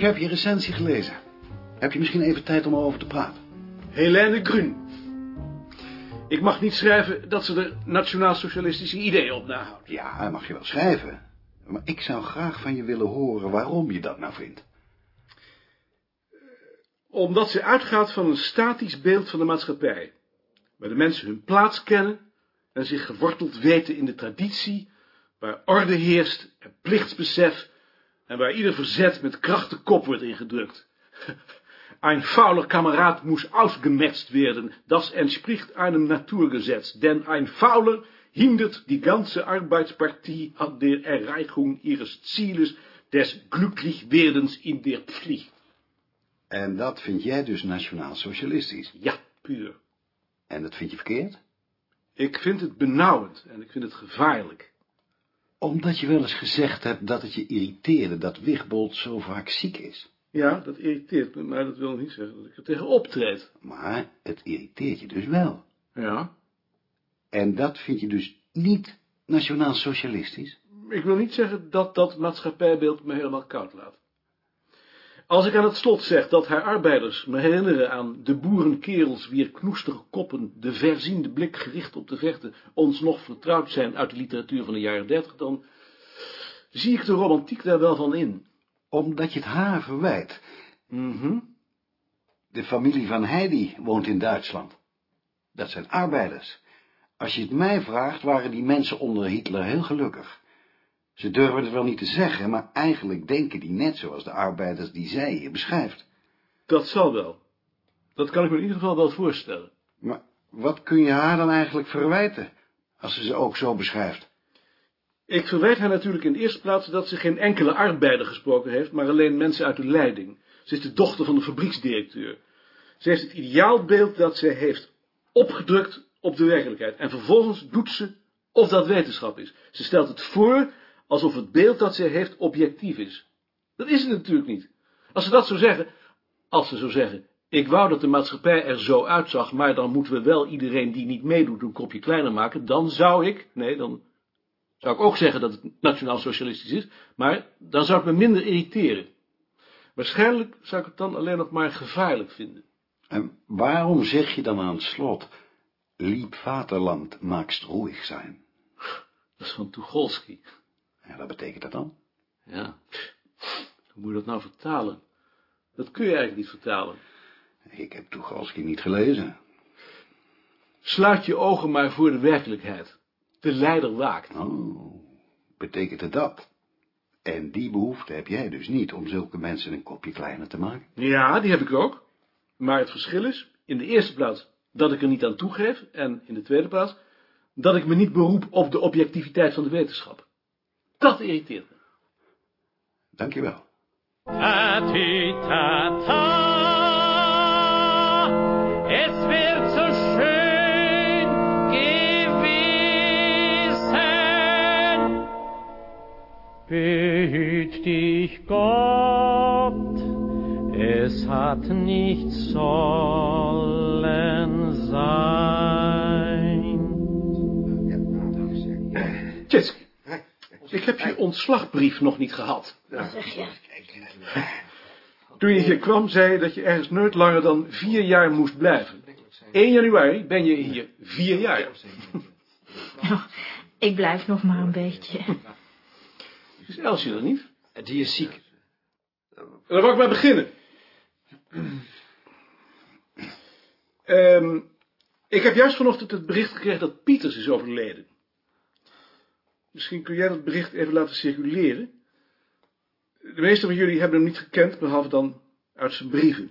Ik heb je recensie gelezen. Heb je misschien even tijd om erover te praten? Helene Grun. Ik mag niet schrijven dat ze er nationaal-socialistische ideeën op nahoudt. Ja, mag je wel schrijven. Maar ik zou graag van je willen horen waarom je dat nou vindt. Omdat ze uitgaat van een statisch beeld van de maatschappij. Waar de mensen hun plaats kennen en zich geworteld weten in de traditie, waar orde heerst en plichtsbesef en waar ieder verzet met kracht de kop wordt ingedrukt. Ein fauler Kamerad muss ausgemetzt werden, das entspricht einem Naturgesetz, denn ein Fauler hindert die ganze Arbeitspartie an der Erreichung ihres Zieles des Glücklichwerdens in der Pflicht. En dat vind jij dus nationaal-socialistisch? Ja, puur. En dat vind je verkeerd? Ik vind het benauwend en ik vind het gevaarlijk. Omdat je wel eens gezegd hebt dat het je irriteerde dat Wigbold zo vaak ziek is. Ja, dat irriteert me, maar dat wil niet zeggen dat ik er tegen optreed. Maar het irriteert je dus wel. Ja. En dat vind je dus niet nationaal-socialistisch? Ik wil niet zeggen dat dat maatschappijbeeld me helemaal koud laat. Als ik aan het slot zeg dat haar arbeiders me herinneren aan de boerenkerels wier knoestige koppen de verziende blik gericht op de verte ons nog vertrouwd zijn uit de literatuur van de jaren dertig, dan zie ik de romantiek daar wel van in. Omdat je het haar verwijt. Mhm. De familie van Heidi woont in Duitsland. Dat zijn arbeiders. Als je het mij vraagt, waren die mensen onder Hitler heel gelukkig. Ze durven het wel niet te zeggen, maar eigenlijk denken die net zoals de arbeiders die zij hier beschrijft. Dat zal wel. Dat kan ik me in ieder geval wel voorstellen. Maar wat kun je haar dan eigenlijk verwijten, als ze ze ook zo beschrijft? Ik verwijt haar natuurlijk in de eerste plaats dat ze geen enkele arbeider gesproken heeft, maar alleen mensen uit de leiding. Ze is de dochter van de fabrieksdirecteur. Ze heeft het ideaalbeeld dat ze heeft opgedrukt op de werkelijkheid. En vervolgens doet ze of dat wetenschap is. Ze stelt het voor alsof het beeld dat ze heeft objectief is. Dat is het natuurlijk niet. Als ze dat zou zeggen, als ze zou zeggen, ik wou dat de maatschappij er zo uitzag, maar dan moeten we wel iedereen die niet meedoet een kopje kleiner maken, dan zou ik, nee, dan zou ik ook zeggen dat het nationaal-socialistisch is, maar dan zou het me minder irriteren. Waarschijnlijk zou ik het dan alleen nog maar gevaarlijk vinden. En waarom zeg je dan aan het slot, liep vaderland maakst roeig zijn? Dat is van Tucholsky. Ja, wat betekent dat dan? Ja, hoe moet je dat nou vertalen? Dat kun je eigenlijk niet vertalen. Ik heb Tucholsky niet gelezen. Sluit je ogen maar voor de werkelijkheid. De leider waakt. Oh, betekent het dat? En die behoefte heb jij dus niet om zulke mensen een kopje kleiner te maken? Ja, die heb ik ook. Maar het verschil is, in de eerste plaats, dat ik er niet aan toegeef, en in de tweede plaats, dat ik me niet beroep op de objectiviteit van de wetenschap. Dat irriteert me. Dankjewel. Tati-tata, es wird so schön gewesen. Behüt dich Gott, es hat nicht sollen sein. Tjitski, ik heb je ontslagbrief nog niet gehad. Zeg je? Toen je hier kwam, zei je dat je ergens nooit langer dan vier jaar moest blijven. 1 januari ben je hier vier jaar. Nou, ik blijf nog maar een beetje. Is Elsje er niet? Die is ziek. Dan wou ik maar beginnen. Ehm, ik heb juist vanochtend het bericht gekregen dat Pieters is overleden. Misschien kun jij dat bericht even laten circuleren. De meesten van jullie hebben hem niet gekend, behalve dan uit zijn brieven.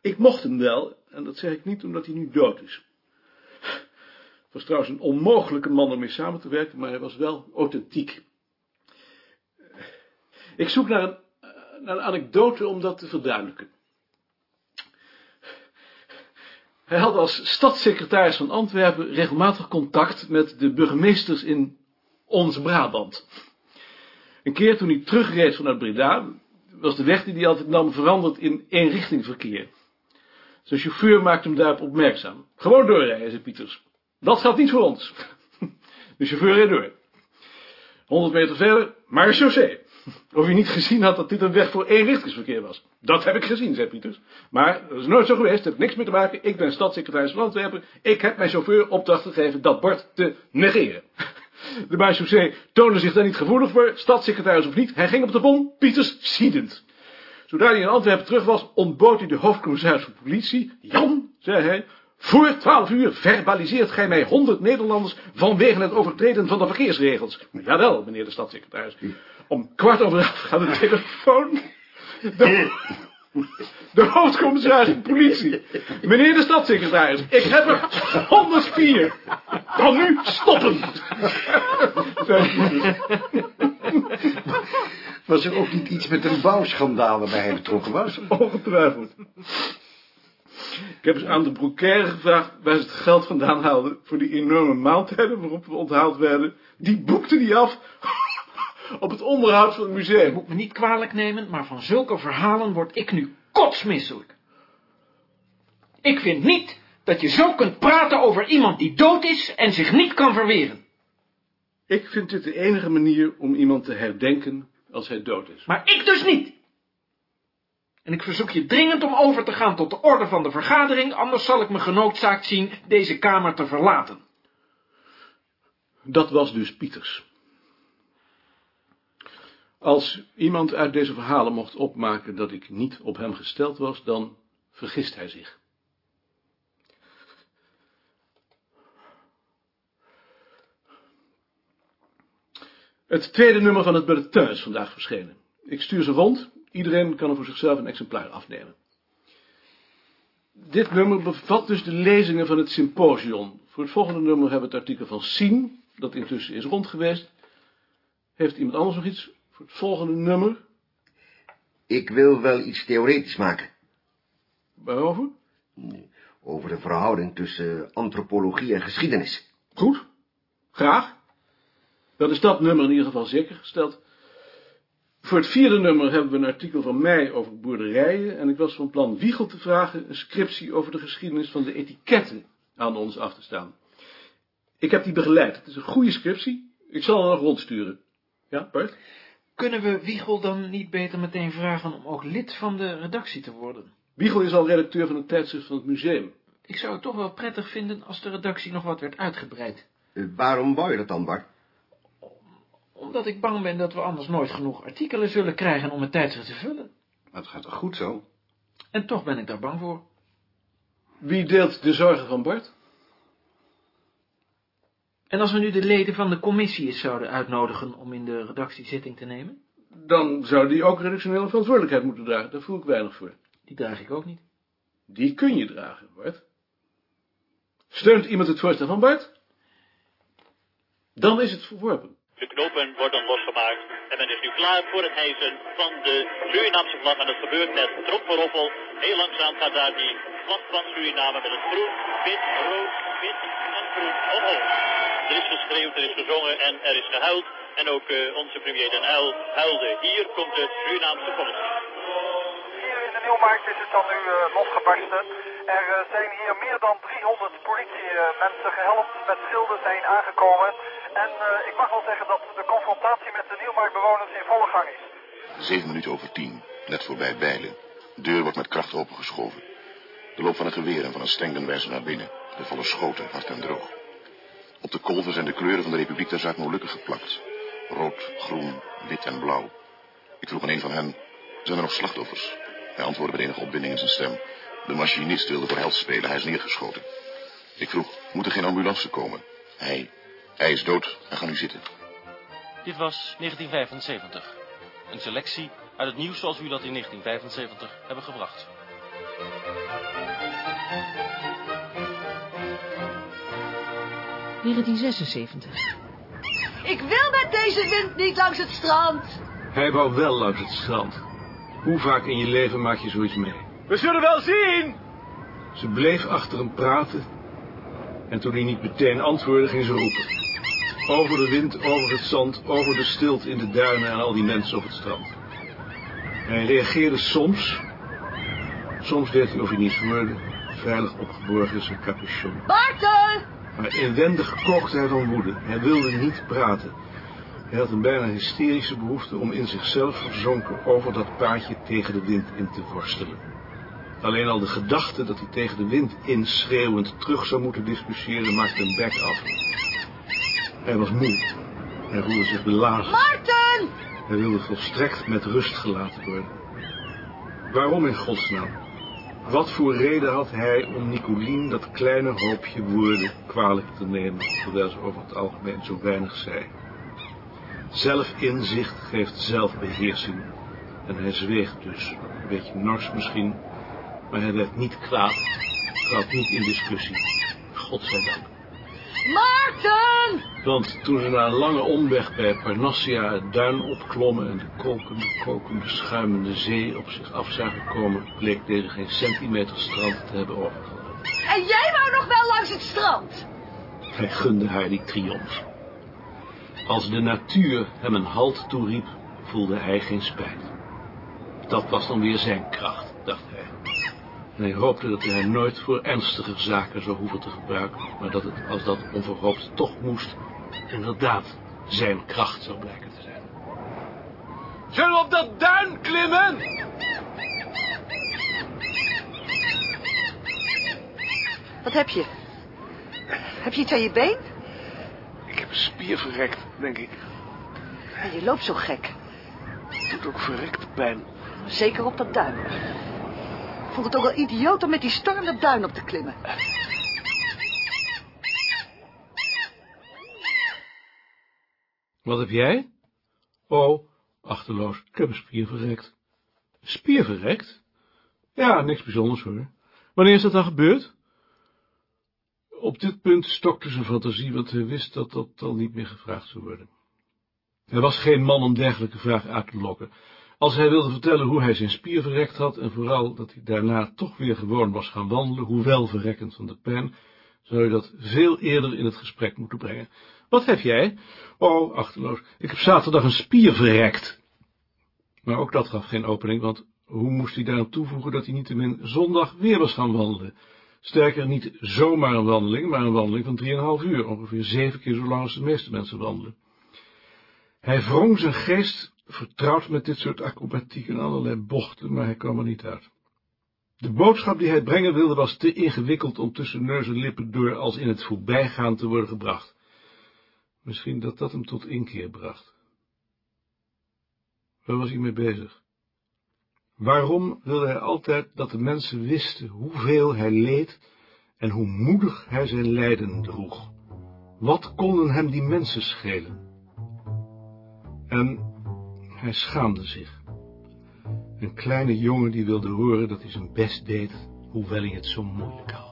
Ik mocht hem wel, en dat zeg ik niet omdat hij nu dood is. Het was trouwens een onmogelijke man om mee samen te werken, maar hij was wel authentiek. Ik zoek naar een, naar een anekdote om dat te verduidelijken. Hij had als stadssecretaris van Antwerpen regelmatig contact met de burgemeesters in ons Brabant. Een keer toen hij terugreed vanuit Breda, was de weg die hij altijd nam veranderd in eenrichtingverkeer. Zijn chauffeur maakte hem daarop opmerkzaam. Gewoon doorrijden, zei Pieters. Dat gaat niet voor ons. De chauffeur reed door. 100 meter verder, maar chaussee. Of je niet gezien had dat dit een weg voor eenrichtingsverkeer was. Dat heb ik gezien, zei Pieters. Maar dat is nooit zo geweest, heeft niks mee te maken. Ik ben stadssecretaris van Antwerpen. Ik heb mijn chauffeur opdracht gegeven dat bord te negeren. De marechaussee toonde zich daar niet gevoelig voor, stadssecretaris of niet. Hij ging op de bon, Pieters ziedend. Zodra hij in Antwerpen terug was, ontbood hij de hoofdcommissaris van politie. Jan, zei hij, voor twaalf uur verbaliseert gij mij honderd Nederlanders vanwege het overtreden van de verkeersregels. Jawel, meneer de stadssecretaris. Om kwart over elf gaat de telefoon. De, de hoofdcommissaris van politie. Meneer de stadssecretaris, ik heb er 104. Kan nu stoppen. Was er ook niet iets met een bouwschandaal waarbij hij betrokken was? Ongetwijfeld. Ik heb eens aan de broekaire gevraagd waar ze het geld vandaan haalden voor die enorme maaltijden waarop we onthaald werden. Die boekte die af op het onderhoud van het Je museum. moet me niet kwalijk nemen, maar van zulke verhalen word ik nu kotsmisselijk. Ik vind niet dat je zo kunt praten over iemand die dood is en zich niet kan verweren. Ik vind dit de enige manier om iemand te herdenken als hij dood is. Maar ik dus niet. En ik verzoek je dringend om over te gaan tot de orde van de vergadering, anders zal ik me genoodzaakt zien deze kamer te verlaten. Dat was dus Pieters. Als iemand uit deze verhalen mocht opmaken dat ik niet op hem gesteld was, dan vergist hij zich. Het tweede nummer van het bulletin is vandaag verschenen. Ik stuur ze rond. Iedereen kan er voor zichzelf een exemplaar afnemen. Dit nummer bevat dus de lezingen van het symposium. Voor het volgende nummer hebben we het artikel van Sien, dat intussen is rond geweest. Heeft iemand anders nog iets voor het volgende nummer? Ik wil wel iets theoretisch maken. Waarover? Over de verhouding tussen antropologie en geschiedenis. Goed, graag. Dan is dat nummer in ieder geval zeker gesteld. Voor het vierde nummer hebben we een artikel van mij over boerderijen. En ik was van plan Wiegel te vragen een scriptie over de geschiedenis van de etiketten aan ons af te staan. Ik heb die begeleid. Het is een goede scriptie. Ik zal er nog rondsturen. Ja, Bart? Kunnen we Wiegel dan niet beter meteen vragen om ook lid van de redactie te worden? Wiegel is al redacteur van het tijdschrift van het museum. Ik zou het toch wel prettig vinden als de redactie nog wat werd uitgebreid. Eh, waarom wou je dat dan, Bart? Omdat ik bang ben dat we anders nooit genoeg artikelen zullen krijgen om het tijdschrift te vullen. Maar het gaat toch goed zo? En toch ben ik daar bang voor. Wie deelt de zorgen van Bart? En als we nu de leden van de commissie eens zouden uitnodigen om in de redactie zitting te nemen? Dan zou die ook redactionele verantwoordelijkheid moeten dragen. Daar voel ik weinig voor. Die draag ik ook niet. Die kun je dragen, Bart. Steunt iemand het voorstel van Bart? Dan is het verworpen. De knopen worden losgemaakt en men is nu klaar voor het hijsen van de Surinaamse vlag. En dat gebeurt met tromperoffel. Heel langzaam gaat daar die vlag van Suriname met het groen, wit, rood, wit en groen omhoog. Er is geschreeuwd, er is gezongen en er is gehuild. En ook eh, onze premier Den Uyl huilde. Hier komt de Surinaamse politie. Hier in de Nieuwmarkt is het dan nu eh, losgebarsten. Er eh, zijn hier meer dan 300 politiemensen gehelpt met schilden zijn aangekomen. En eh, ik mag wel zeggen dat de confrontatie met de Nieuwmarktbewoners in volle gang is. Zeven minuten over tien, net voorbij Bijlen. De deur wordt met kracht opengeschoven. De loop van een geweer en van een stengen wijzen naar binnen. De volle schoten, hard en droog. Op de kolven zijn de kleuren van de Republiek der Zuid-Molukken geplakt. Rood, groen, wit en blauw. Ik vroeg aan een van hen, zijn er nog slachtoffers? Hij antwoordde met enige opwinding in zijn stem. De machinist wilde voor held spelen, hij is neergeschoten. Ik vroeg, moet er geen ambulance komen? Hij, hij is dood en ga nu zitten. Dit was 1975. Een selectie uit het nieuws zoals u dat in 1975 hebben gebracht. Ik wil met deze wind niet langs het strand. Hij wou wel langs het strand. Hoe vaak in je leven maak je zoiets mee? We zullen wel zien! Ze bleef achter hem praten. En toen hij niet meteen antwoordde, ging ze roepen. Over de wind, over het zand, over de stilte in de duinen en al die mensen op het strand. En hij reageerde soms. Soms deed hij of hij niet hoorde, veilig opgeborgen in zijn capuchon. Bartel! Maar inwendig kookte hij van woede. Hij wilde niet praten. Hij had een bijna hysterische behoefte om in zichzelf verzonken over dat paadje tegen de wind in te worstelen. Alleen al de gedachte dat hij tegen de wind inschreeuwend terug zou moeten discussiëren maakte een bek af. Hij was moe. Hij voelde zich belazen. Maarten! Hij wilde volstrekt met rust gelaten worden. Waarom in godsnaam? Wat voor reden had hij om Nicolien dat kleine hoopje woorden kwalijk te nemen, terwijl ze over het algemeen zo weinig zei? Zelfinzicht geeft zelfbeheersing. En hij zweeg dus, een beetje nors misschien, maar hij werd niet kwaad, trad niet in discussie. Godzijdank. Maarten! Want toen ze na een lange omweg bij Parnassia het duin opklommen en de kokende, kokende, schuimende zee op zich af zagen komen, bleek deze geen centimeter strand te hebben overgelopen. En jij wou nog wel langs het strand? Hij gunde haar die triomf. Als de natuur hem een halt toeriep, voelde hij geen spijt. Dat was dan weer zijn kracht, dacht hij. En hij hoopte dat hij haar nooit voor ernstiger zaken zou hoeven te gebruiken, maar dat het, als dat onverhoopt toch moest, inderdaad zijn kracht zou blijken te zijn. Zullen we op dat duin klimmen? Wat heb je? Heb je iets aan je been? Ik heb een spier verrekt, denk ik. Je loopt zo gek. Het doet ook verrekte pijn. Zeker op dat duin. Ik vond het ook wel idioot om met die storm dat duin op te klimmen. Wat heb jij? Oh, achterloos, ik heb een spier verrekt. Spier verrekt? Ja, niks bijzonders hoor. Wanneer is dat dan gebeurd? Op dit punt stokte zijn fantasie, want hij wist dat dat al niet meer gevraagd zou worden. Hij was geen man om dergelijke vragen uit te lokken. Als hij wilde vertellen hoe hij zijn spier verrekt had, en vooral dat hij daarna toch weer gewoon was gaan wandelen, hoewel verrekkend van de pijn, zou je dat veel eerder in het gesprek moeten brengen. Wat heb jij? Oh, achterloos, ik heb zaterdag een spier verrekt. Maar ook dat gaf geen opening, want hoe moest hij daaraan toevoegen dat hij niettemin zondag weer was gaan wandelen? Sterker, niet zomaar een wandeling, maar een wandeling van 3,5 uur, ongeveer zeven keer zo lang als de meeste mensen wandelen. Hij wrong zijn geest, vertrouwd met dit soort acrobatiek en allerlei bochten, maar hij kwam er niet uit. De boodschap die hij brengen wilde was te ingewikkeld om tussen neus en lippen door als in het voorbijgaan te worden gebracht. Misschien dat dat hem tot inkeer bracht. Waar was hij mee bezig? Waarom wilde hij altijd dat de mensen wisten hoeveel hij leed en hoe moedig hij zijn lijden droeg? Wat konden hem die mensen schelen? En hij schaamde zich. Een kleine jongen die wilde horen dat hij zijn best deed, hoewel hij het zo moeilijk had.